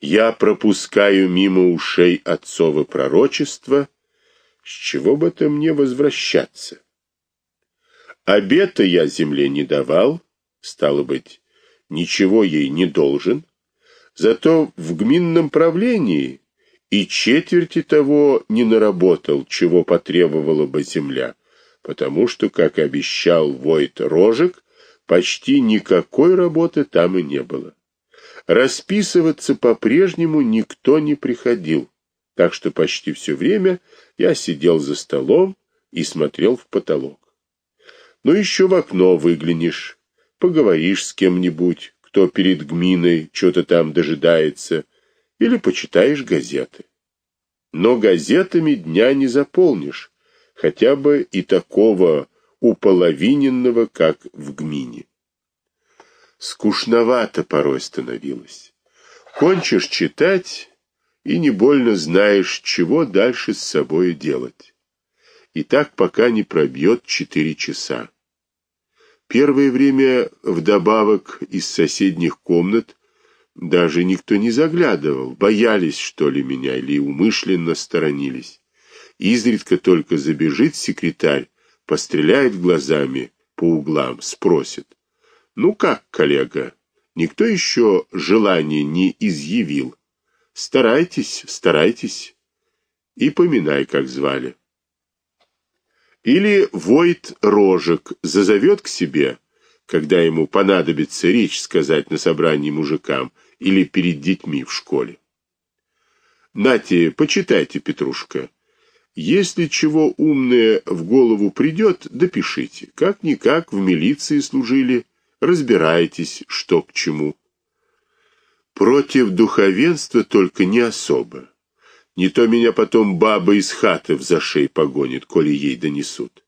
Я пропускаю мимо ушей отцово пророчество, с чего бы это мне возвращаться? Обета я земле не давал, стало быть, ничего ей не должен, зато в гминном правлении и четверти того не наработал, чего потребовала бы земля, потому что, как обещал Войт Рожек, почти никакой работы там и не было. Расписываться по-прежнему никто не приходил, так что почти все время я сидел за столом и смотрел в потолок. Ну еще в окно выглянешь, поговоришь с кем-нибудь, кто перед гминой что-то там дожидается, или почитаешь газеты. Но газетами дня не заполнишь, хотя бы и такого уполовиненного, как в гмине. Скучновато порой становилось. Кончишь читать и не больно знаешь, чего дальше с собой делать. И так пока не пробьет четыре часа. Первое время вдобавок из соседних комнат даже никто не заглядывал, боялись, что ли, меня, или умышленно сторонились. Изредка только забежит секретарь, постреляет глазами по углам, спросит. «Ну как, коллега, никто еще желания не изъявил? Старайтесь, старайтесь. И поминай, как звали». Или Войт Рожек зазовет к себе, когда ему понадобится речь сказать на собрании мужикам или перед детьми в школе. Нате, почитайте, Петрушка. Если чего умное в голову придет, допишите. Как-никак в милиции служили, разбирайтесь, что к чему. Против духовенства только не особо. Не то меня потом баба из хаты в зашей погонит, коли ей донесут.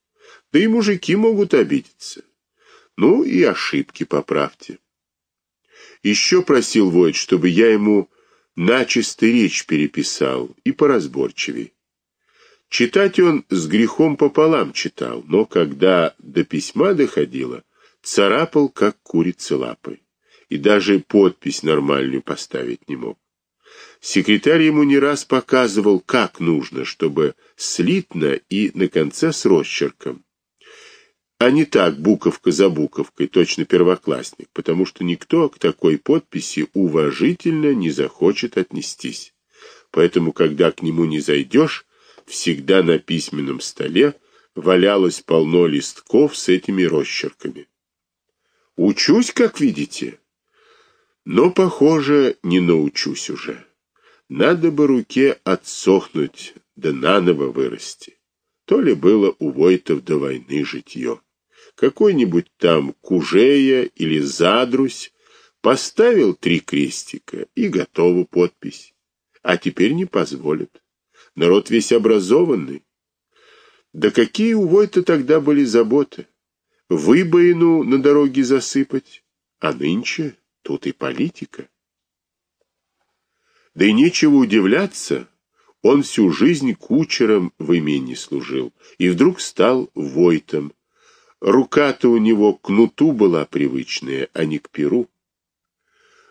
Да и мужики могут обидеться. Ну и ошибки поправьте. Еще просил Войт, чтобы я ему начисто речь переписал и поразборчивей. Читать он с грехом пополам читал, но когда до письма доходило, царапал, как курица лапой, и даже подпись нормальную поставить не мог. Секретарь ему не раз показывал, как нужно, чтобы слитно и на конце с росчерком. А не так буковка за буковкой, точно первоклассник, потому что никто к такой подписи уважительно не захочет отнестись. Поэтому, когда к нему не зайдешь, всегда на письменном столе валялось полно листков с этими росчерками. Учусь, как видите, но, похоже, не научусь уже. Надо бы руке отсохнуть, да наново вырасти. То ли было у Войтов до войны житье. Какой-нибудь там Кужея или Задрусь поставил три крестика и готова подпись. А теперь не позволят. Народ весь образованный. Да какие у Войта тогда были заботы? Выбоину на дороге засыпать, а нынче тут и политика. Да и нечего удивляться, он всю жизнь кучером в имении служил и вдруг стал войтом. Рука-то у него к кнуту была привычная, а не к перу.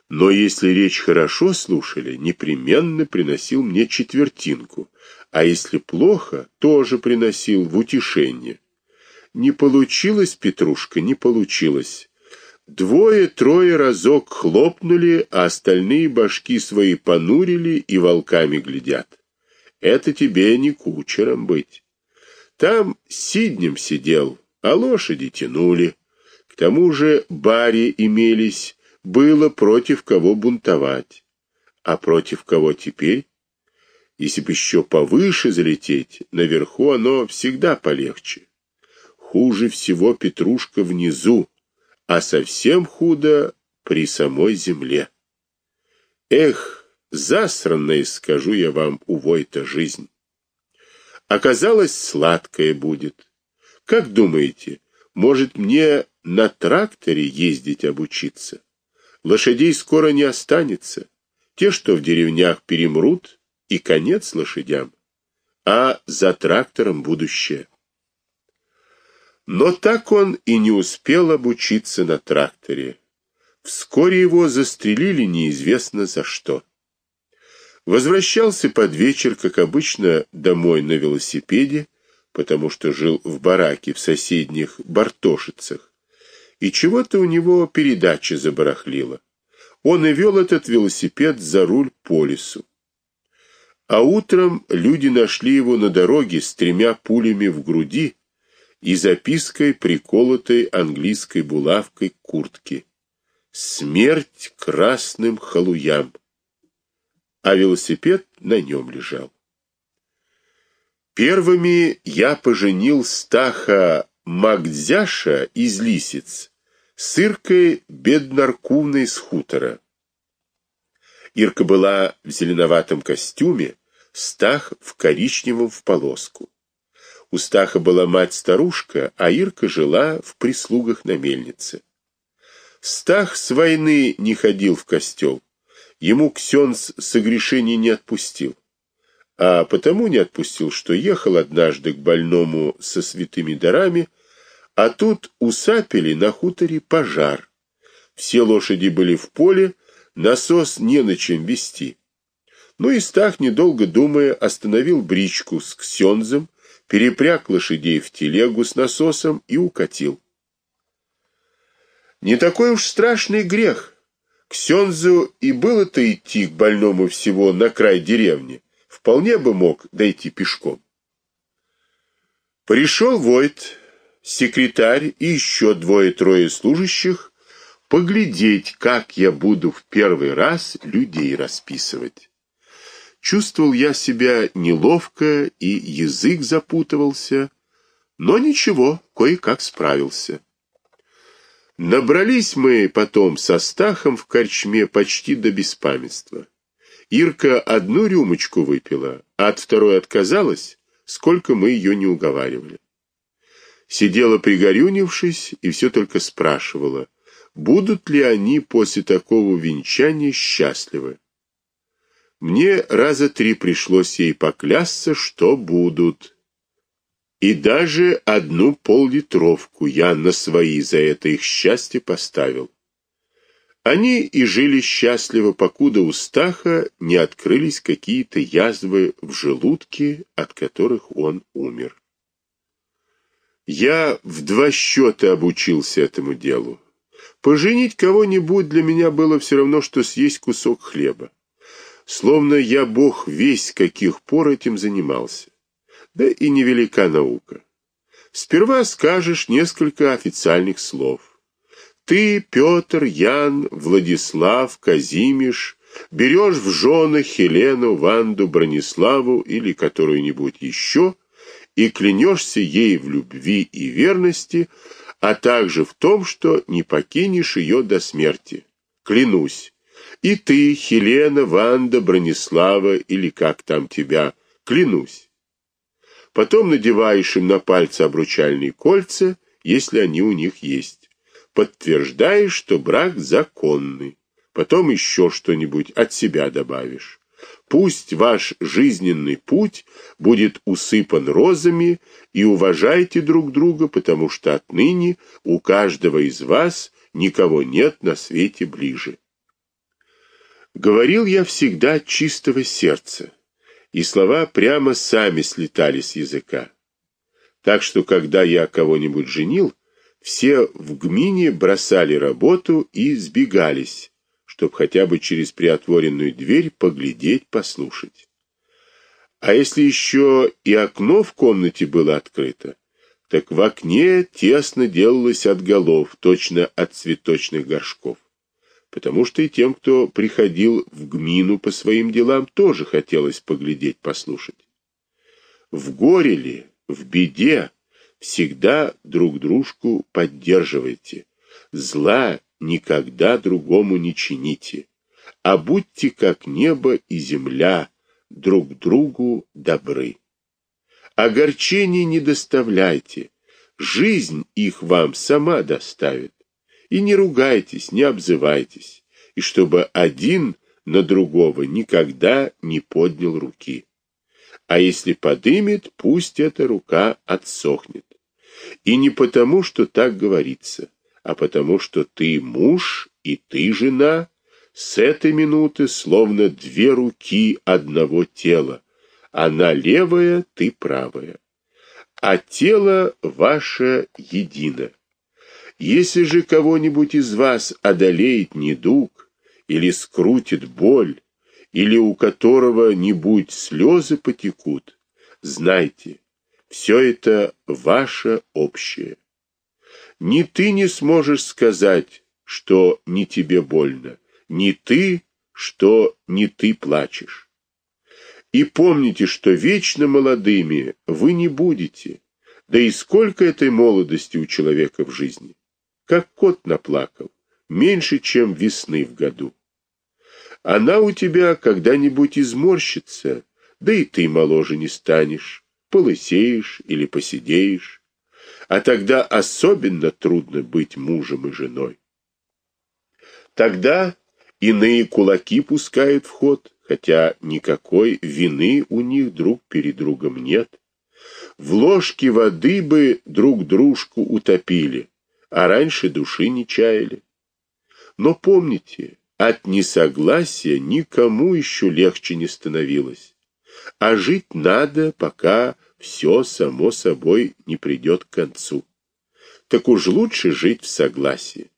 Но если речь хорошо слушали, непременно приносил мне четвертинку, а если плохо, тоже приносил в утешение. Не получилось, Петрушка, не получилось. Двое-трое разок хлопнули, а остальные башки свои понурили и волками глядят. Это тебе не кучером быть. Там сиднем сидел, а лошади тянули. К тому же баре имелись, было против кого бунтовать. А против кого теперь? Если бы еще повыше залететь, наверху оно всегда полегче. Хуже всего Петрушка внизу, а совсем худо при самой земле. Эх, засранная, скажу я вам, увой-то жизнь. Оказалось, сладкая будет. Как думаете, может мне на тракторе ездить обучиться? Лошадей скоро не останется. Те, что в деревнях перемрут, и конец лошадям. А за трактором будущее. Но так он и не успел обучиться на тракторе. Вскоре его застрелили неизвестно за что. Возвращался под вечер, как обычно, домой на велосипеде, потому что жил в бараке в соседних Бартошицах. И чего-то у него передача забарахлила. Он и вел этот велосипед за руль по лесу. А утром люди нашли его на дороге с тремя пулями в груди и запиской, приколотой английской булавкой к куртке. «Смерть красным халуям!» А велосипед на нем лежал. Первыми я поженил Стаха Магдзяша из Лисиц с Иркой Беднаркувной с хутора. Ирка была в зеленоватом костюме, Стах в коричневом в полоску. У Стаха была мать-старушка, а Ирка жила в прислугах на мельнице. Стах с войны не ходил в костел. Ему ксенц согрешений не отпустил. А потому не отпустил, что ехал однажды к больному со святыми дарами, а тут у на хуторе пожар. Все лошади были в поле, насос не на чем вести. Ну и Стах, недолго думая, остановил бричку с ксензом, перепряг лошадей в телегу с насосом и укатил. Не такой уж страшный грех. Ксензу и было-то идти к больному всего на край деревни. Вполне бы мог дойти пешком. Пришел Войт, секретарь и еще двое-трое служащих поглядеть, как я буду в первый раз людей расписывать. Чувствовал я себя неловко, и язык запутывался, но ничего, кое-как справился. Набрались мы потом со Стахом в корчме почти до беспамятства. Ирка одну рюмочку выпила, а от второй отказалась, сколько мы ее не уговаривали. Сидела пригорюнившись и все только спрашивала, будут ли они после такого венчания счастливы. Мне раза три пришлось ей поклясться, что будут. И даже одну поллитровку я на свои за это их счастье поставил. Они и жили счастливо, покуда у Стаха не открылись какие-то язвы в желудке, от которых он умер. Я в два счета обучился этому делу. Поженить кого-нибудь для меня было все равно, что съесть кусок хлеба. Словно я бог весь, каких пор этим занимался да и невелика наука. Сперва скажешь несколько официальных слов. Ты, Петр, Ян, Владислав, Казимиш, берешь в жены Хелену, Ванду, Брониславу или которую-нибудь еще и клянешься ей в любви и верности, а также в том, что не покинешь ее до смерти. Клянусь. И ты, Хелена, Ванда, Бронислава или как там тебя, клянусь. Потом надеваешь им на пальцы обручальные кольца, если они у них есть. Подтверждаешь, что брак законный. Потом еще что-нибудь от себя добавишь. Пусть ваш жизненный путь будет усыпан розами, и уважайте друг друга, потому что отныне у каждого из вас никого нет на свете ближе. Говорил я всегда от чистого сердца и слова прямо сами слетали с языка. Так что, когда я кого-нибудь женил, все в гмине бросали работу и сбегались, чтобы хотя бы через приотворенную дверь поглядеть, послушать. А если еще и окно в комнате было открыто, так в окне тесно делалось от голов, точно от цветочных горшков потому что и тем, кто приходил в гмину по своим делам, тоже хотелось поглядеть, послушать. В горе ли, в беде всегда друг дружку поддерживайте, зла никогда другому не чините, а будьте как небо и земля, друг другу добры. Огорчений не доставляйте, жизнь их вам сама доставит. И не ругайтесь, не обзывайтесь, и чтобы один на другого никогда не поднял руки. А если подымет, пусть эта рука отсохнет. И не потому, что так говорится, а потому, что ты муж и ты жена, С этой минуты словно две руки одного тела. Она левая, ты правая. А тело ваше едино. Если же кого-нибудь из вас одолеет недуг, или скрутит боль, или у которого-нибудь слезы потекут, знайте, все это ваше общее. Ни ты не сможешь сказать, что не тебе больно, ни ты, что не ты плачешь. И помните, что вечно молодыми вы не будете, да и сколько этой молодости у человека в жизни. Как кот наплакал, меньше, чем весны в году. Она у тебя когда-нибудь изморщится, да и ты моложе не станешь, полысеешь или посидеешь, а тогда особенно трудно быть мужем и женой. Тогда иные кулаки пускают в ход, хотя никакой вины у них друг перед другом нет. В ложке воды бы друг дружку утопили, а раньше души не чаяли. Но помните, от несогласия никому еще легче не становилось. А жить надо, пока все само собой не придет к концу. Так уж лучше жить в согласии.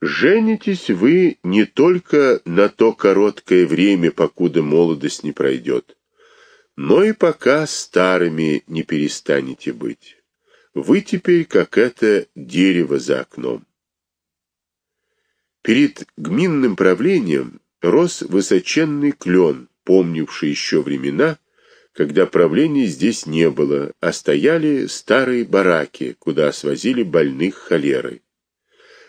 Женитесь вы не только на то короткое время, покуда молодость не пройдет, но и пока старыми не перестанете быть. Вы теперь как это дерево за окном. Перед гминным правлением рос высоченный клен, помнивший еще времена, когда правления здесь не было, а стояли старые бараки, куда свозили больных холерой.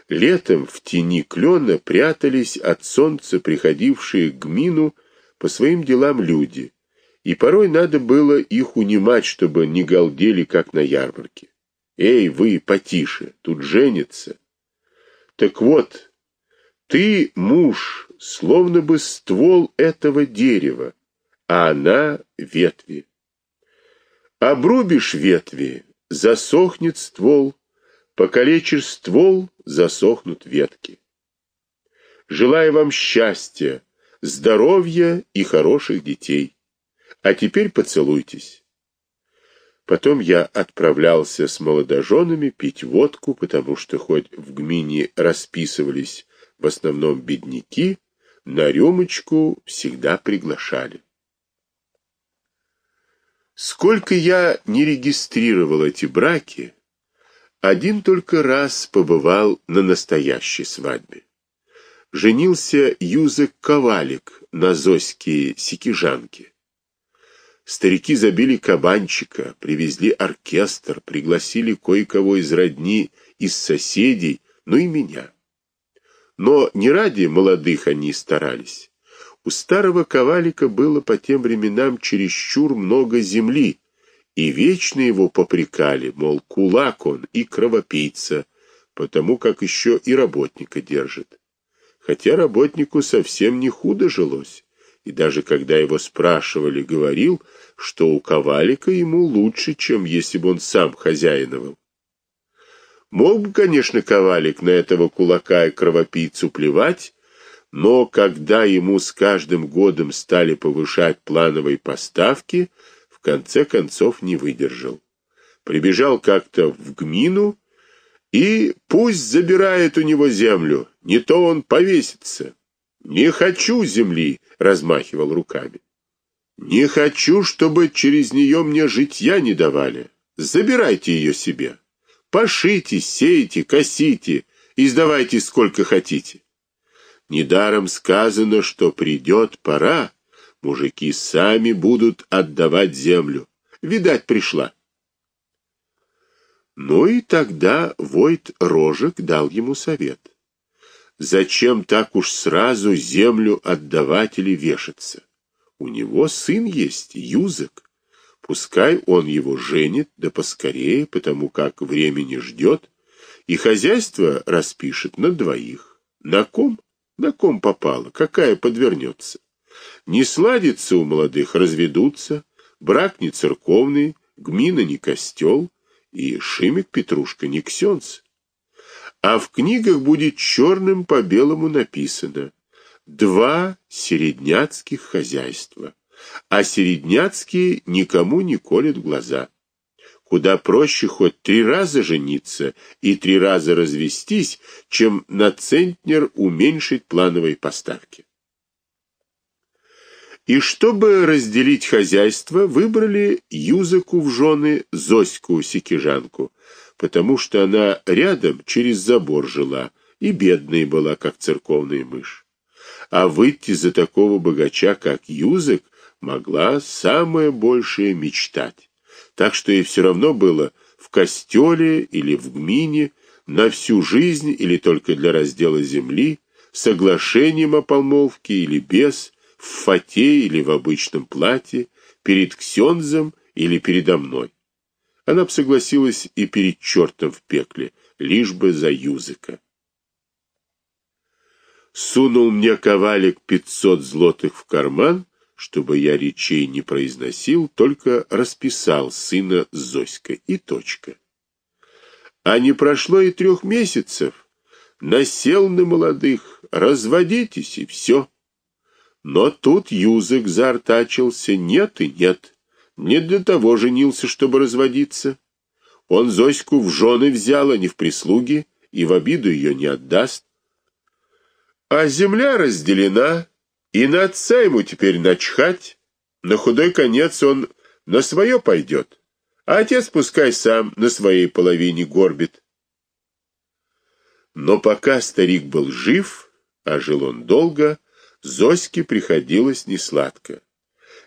Летом в тени клена прятались от солнца приходившие к гмину по своим делам люди, и порой надо было их унимать, чтобы не галдели, как на ярмарке. «Эй, вы, потише, тут женится!» Так вот, ты муж, словно бы ствол этого дерева, а она ветви. Обрубишь ветви, засохнет ствол, покалечишь ствол, засохнут ветки. Желаю вам счастья, здоровья и хороших детей. А теперь поцелуйтесь. Потом я отправлялся с молодоженами пить водку, потому что хоть в гмине расписывались в основном бедняки, на рюмочку всегда приглашали. Сколько я не регистрировал эти браки, один только раз побывал на настоящей свадьбе. Женился Юзек Ковалик на Зоське Сикижанке. Старики забили кабанчика, привезли оркестр, пригласили кое-кого из родни, из соседей, ну и меня. Но не ради молодых они старались. У старого ковалика было по тем временам чересчур много земли, и вечно его попрекали, мол, кулак он и кровопийца, потому как еще и работника держит. Хотя работнику совсем не худо жилось, и даже когда его спрашивали, говорил, что у ковалика ему лучше, чем если бы он сам хозяиновал. Мог бы, конечно, Ковалик на этого кулака и кровопийцу плевать, но когда ему с каждым годом стали повышать плановые поставки, в конце концов не выдержал. Прибежал как-то в гмину и пусть забирает у него землю, не то он повесится. Не хочу земли, размахивал руками. Не хочу, чтобы через нее мне житья не давали. Забирайте ее себе. Пошите, сейте, косите, издавайте сколько хотите. Недаром сказано, что придет пора, мужики сами будут отдавать землю. Видать, пришла. Ну и тогда Войт Рожек дал ему совет. Зачем так уж сразу землю отдавать или вешаться? У него сын есть, Юзек. Пускай он его женит, да поскорее, потому как времени ждет, и хозяйство распишет на двоих. На ком? На ком попало, какая подвернется. Не сладится у молодых, разведутся, брак не церковный, гмина не костел, и Шимик Петрушка не ксенц. а в книгах будет черным по белому написано «Два середняцких хозяйства», а середняцкие никому не колят глаза. Куда проще хоть три раза жениться и три раза развестись, чем на центнер уменьшить плановые поставки. И чтобы разделить хозяйство, выбрали Юзаку в жены Зоську Сикижанку, потому что она рядом через забор жила и бедная была, как церковная мышь. А выйти за такого богача, как Юзак, могла самое большее мечтать. Так что ей все равно было в костеле или в гмине, на всю жизнь или только для раздела земли, соглашением о помолвке или без, в фате или в обычном платье, перед ксензом или передо мной. Она бы согласилась и перед чертом в пекле, лишь бы за Юзыка. Сунул мне ковалик пятьсот злотых в карман, чтобы я речей не произносил, только расписал сына Зоська и точка. А не прошло и трех месяцев, насел на молодых, разводитесь и все. Но тут Юзык заортачился, нет и нет. Не для того женился, чтобы разводиться. Он Зоську в жены взял, а не в прислуги, и в обиду ее не отдаст. А земля разделена, и на отца ему теперь начхать. На худой конец он на свое пойдет, а отец пускай сам на своей половине горбит. Но пока старик был жив, а жил он долго, Зоське приходилось несладко.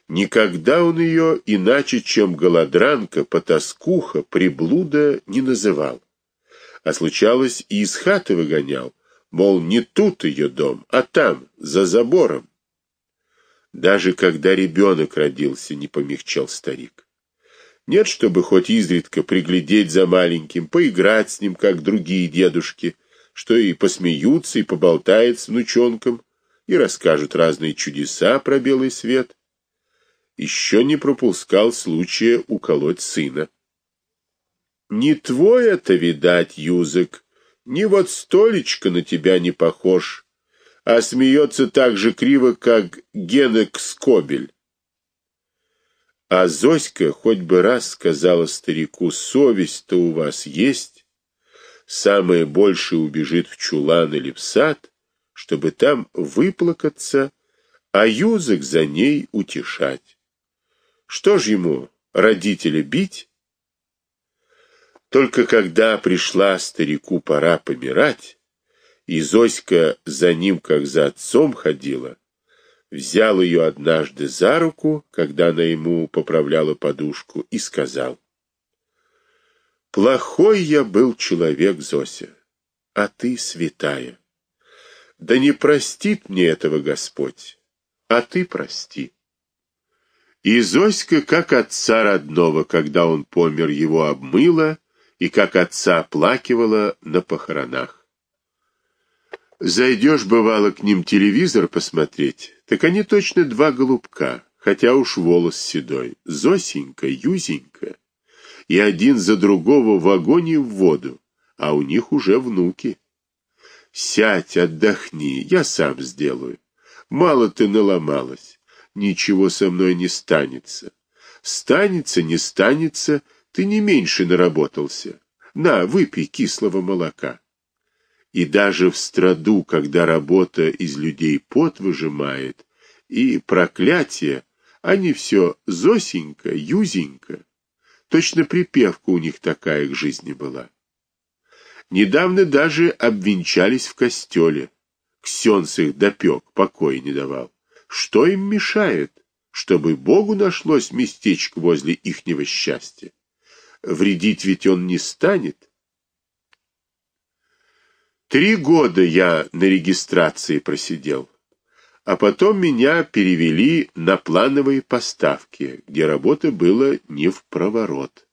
Никогда он ее иначе, чем голодранка, потаскуха, приблуда не называл. А случалось, и из хаты выгонял, мол, не тут ее дом, а там, за забором. Даже когда ребенок родился, не помягчал старик. Нет, чтобы хоть изредка приглядеть за маленьким, поиграть с ним, как другие дедушки, что и посмеются, и поболтает с внучонком, и расскажут разные чудеса про белый свет еще не пропускал случая уколоть сына. Не твой это, видать, Юзык, ни вот столечко на тебя не похож, а смеется так же криво, как Генек Скобель. А Зоська хоть бы раз сказала старику, совесть-то у вас есть, самое большее убежит в чулан или в сад, чтобы там выплакаться, а Юзык за ней утешать. Что ж ему, родителя, бить? Только когда пришла старику пора помирать, и Зоська за ним, как за отцом, ходила, взял ее однажды за руку, когда она ему поправляла подушку, и сказал, «Плохой я был человек, Зося, а ты святая. Да не простит мне этого Господь, а ты прости». И Зоська, как отца родного, когда он помер, его обмыла, и как отца оплакивала на похоронах. Зайдешь, бывало, к ним телевизор посмотреть, так они точно два голубка, хотя уж волос седой, Зосенька, Юзенька, и один за другого в огонь и в воду, а у них уже внуки. Сядь, отдохни, я сам сделаю. Мало ты наломалась ничего со мной не станется. Станется, не станется, ты не меньше наработался. На, выпей кислого молока. И даже в страду, когда работа из людей пот выжимает, и проклятие, они все Зосенька, Юзенька. Точно припевка у них такая к жизни была. Недавно даже обвенчались в костеле. Ксенц их допек, покоя не давал. Что им мешает, чтобы Богу нашлось местечко возле ихнего счастья? Вредить ведь он не станет. Три года я на регистрации просидел, а потом меня перевели на плановые поставки, где работа была не в проворот.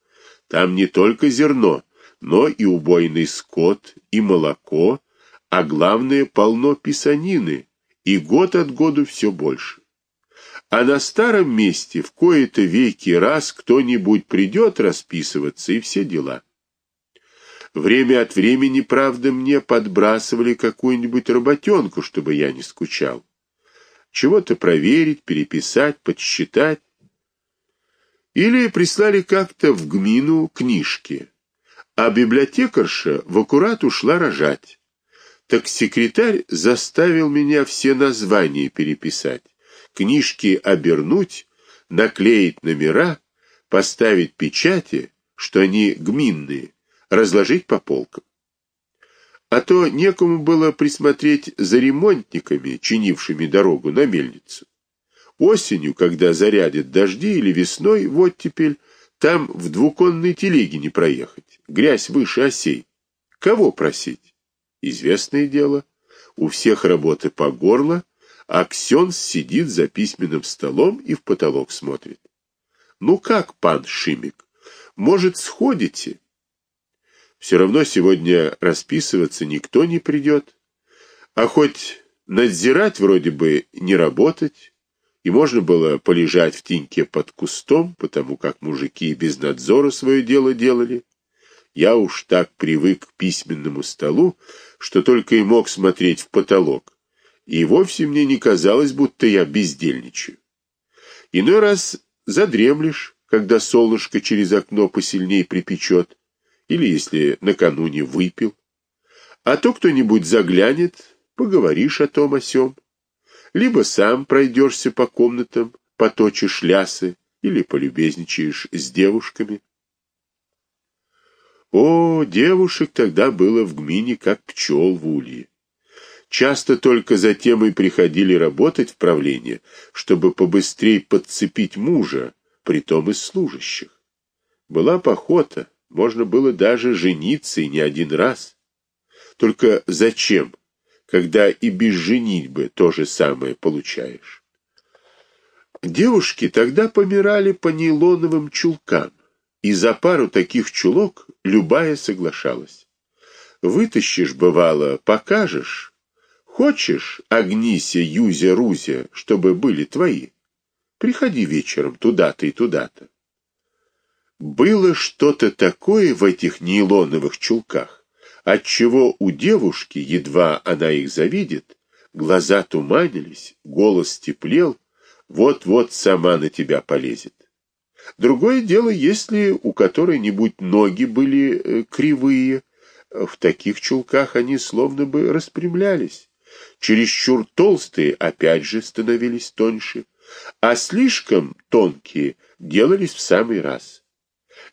Там не только зерно, но и убойный скот, и молоко, а главное полно писанины, и год от году все больше. А на старом месте в кои-то веки раз кто-нибудь придет расписываться и все дела. Время от времени, правда, мне подбрасывали какую-нибудь работенку, чтобы я не скучал. Чего-то проверить, переписать, подсчитать. Или прислали как-то в гмину книжки, а библиотекарша в аккурат ушла рожать. Так секретарь заставил меня все названия переписать, книжки обернуть, наклеить номера, поставить печати, что они гминные, разложить по полкам. А то некому было присмотреть за ремонтниками, чинившими дорогу на мельницу. Осенью, когда зарядят дожди, или весной, вот теперь, там в двуконной телеге не проехать, грязь выше осей. Кого просить? Известное дело, у всех работы по горло, а Ксенс сидит за письменным столом и в потолок смотрит. Ну как, пан Шимик, может, сходите? Все равно сегодня расписываться никто не придет. А хоть надзирать вроде бы не работать, и можно было полежать в теньке под кустом, потому как мужики без надзора свое дело делали. Я уж так привык к письменному столу, что только и мог смотреть в потолок, и вовсе мне не казалось, будто я бездельничаю. Иной раз задремлешь, когда солнышко через окно посильнее припечет, или если накануне выпил. А то кто-нибудь заглянет, поговоришь о том о сём. Либо сам пройдешься по комнатам, поточишь лясы, или полюбезничаешь с девушками. О, девушек тогда было в гмине, как пчел в улье. Часто только затем и приходили работать в правление, чтобы побыстрее подцепить мужа, притом из служащих. Была похота, можно было даже жениться и не один раз. Только зачем, когда и без женитьбы то же самое получаешь? Девушки тогда помирали по нейлоновым чулкам, и за пару таких чулок любая соглашалась. Вытащишь, бывало, покажешь. Хочешь, огнися, юзя, рузя, чтобы были твои? Приходи вечером туда-то и туда-то. Было что-то такое в этих нейлоновых чулках, отчего у девушки, едва она их завидит, глаза туманились, голос теплел, вот-вот сама на тебя полезет. Другое дело, если у которой-нибудь ноги были э, кривые, в таких чулках они словно бы распрямлялись. Чересчур толстые опять же становились тоньше, а слишком тонкие делались в самый раз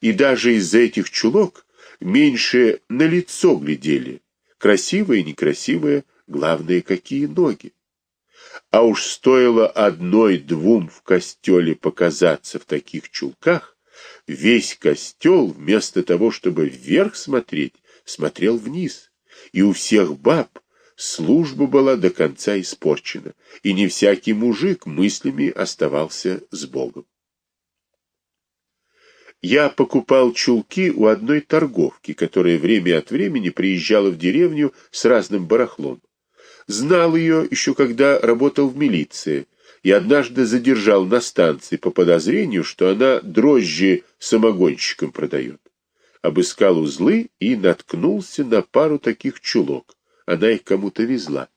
и даже из-за этих чулок меньше на лицо глядели. Красивые, некрасивые, главное, какие ноги. А уж стоило одной-двум в костеле показаться в таких чулках, весь костел, вместо того, чтобы вверх смотреть, смотрел вниз. И у всех баб служба была до конца испорчена, и не всякий мужик мыслями оставался с Богом. Я покупал чулки у одной торговки, которая время от времени приезжала в деревню с разным барахлом. Знал ее еще когда работал в милиции, и однажды задержал на станции по подозрению, что она дрожжи самогонщикам продает. Обыскал узлы и наткнулся на пару таких чулок. Она их кому-то везла.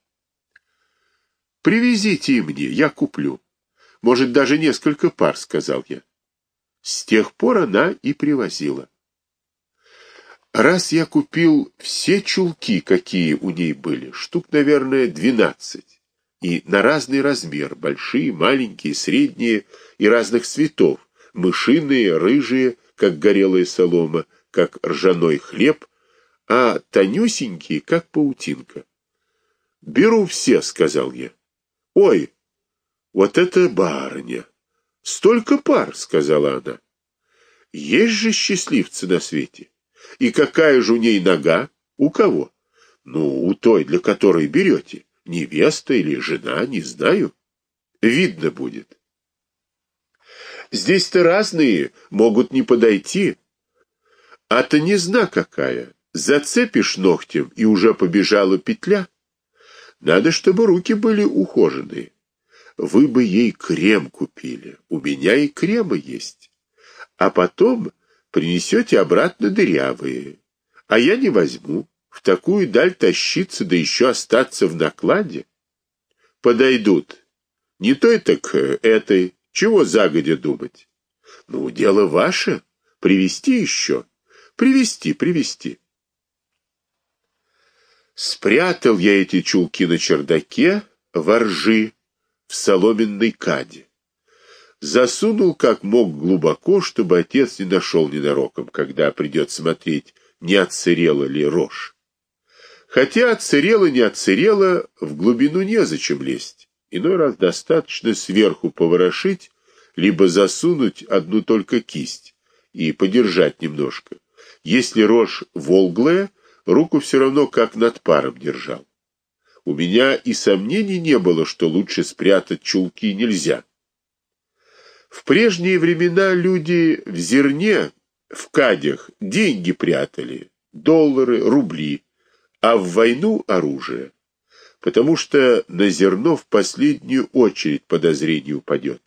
«Привезите и мне, я куплю. Может, даже несколько пар», — сказал я. С тех пор она и привозила. Раз я купил все чулки, какие у ней были, штук, наверное, двенадцать, и на разный размер, большие, маленькие, средние и разных цветов, мышиные, рыжие, как горелая солома, как ржаной хлеб, а тонюсенькие, как паутинка. «Беру все», — сказал я. «Ой, вот это барыня!» Столько пар, сказала она. Есть же счастливцы на свете. И какая же у ней нога? У кого? Ну, у той, для которой берете. Невеста или жена, не знаю. Видно будет. Здесь-то разные, могут не подойти. А-то не зна какая. Зацепишь ногтем, и уже побежала петля. Надо, чтобы руки были ухоженные вы бы ей крем купили. У меня и крема есть. А потом принесете обратно дырявые. А я не возьму. В такую даль тащиться, да еще остаться в накладе. Подойдут. Не той, так э, этой. Чего загодя думать? Ну, дело ваше. Привести еще. Привести, привести. Спрятал я эти чулки на чердаке, воржи, в соломенной каде. Засунул как мог глубоко, чтобы отец не нашел ненароком, когда придет смотреть, не отсырела ли рожь. Хотя отсырела, не отсырела, в глубину незачем лезть. Иной раз достаточно сверху поворошить, либо засунуть одну только кисть и подержать немножко. Если рожь волглая, руку все равно как над паром держал. У меня и сомнений не было, что лучше спрятать чулки нельзя. В прежние времена люди в зерне, в кадях деньги прятали, доллары, рубли, а в войну оружие, потому что на зерно в последнюю очередь подозрение упадет.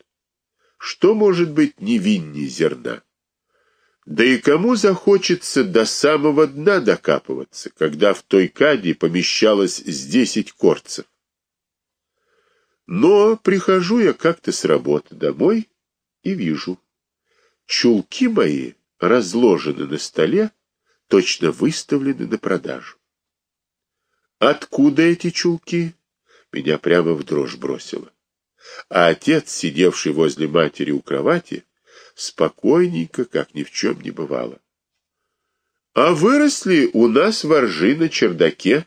Что может быть невиннее зерна? Да и кому захочется до самого дна докапываться, когда в той каде помещалось с десять корцев? Но прихожу я как-то с работы домой и вижу, чулки мои разложены на столе, точно выставлены на продажу. Откуда эти чулки? Меня прямо в дрожь бросило. А отец, сидевший возле матери у кровати, спокойненько, как ни в чем не бывало. А выросли у нас воржи на чердаке.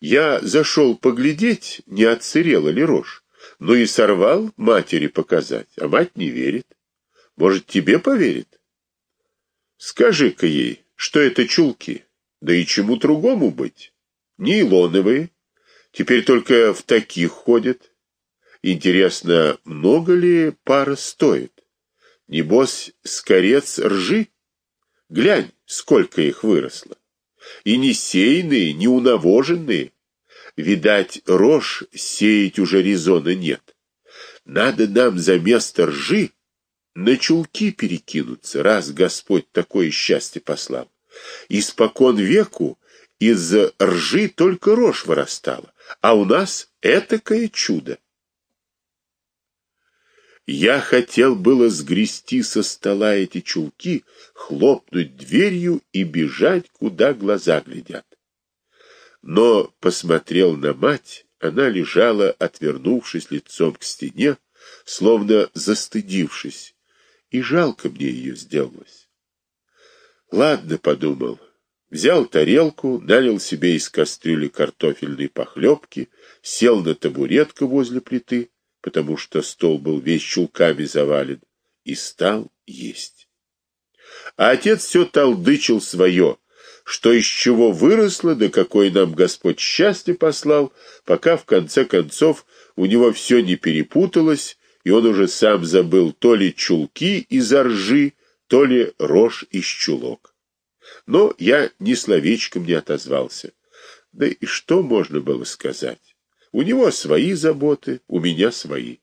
Я зашел поглядеть, не отсырела ли рожь, но и сорвал матери показать, а мать не верит. Может, тебе поверит? Скажи-ка ей, что это чулки, да и чему другому быть нейлоновые, теперь только в таких ходят. Интересно, много ли пара стоит? Небось, скорец ржи? Глянь, сколько их выросло. И не сеянные, не унавоженные. Видать, рожь сеять уже резона нет. Надо нам за место ржи на чулки перекинуться, раз Господь такое счастье послал. Испокон веку из ржи только рожь вырастала, а у нас этакое чудо. Я хотел было сгрести со стола эти чулки, хлопнуть дверью и бежать, куда глаза глядят. Но посмотрел на мать, она лежала, отвернувшись лицом к стене, словно застыдившись, и жалко мне ее сделалось. Ладно, подумал, Взял тарелку, налил себе из кастрюли картофельной похлебки, сел на табуретку возле плиты, потому что стол был весь чулками завален, и стал есть. А отец все толдычил свое, что из чего выросло, да какой нам Господь счастье послал, пока в конце концов у него все не перепуталось, и он уже сам забыл то ли чулки из ржи, то ли рожь из чулок. Но я ни словечком не отозвался. Да и что можно было сказать? У него свои заботы, у меня свои.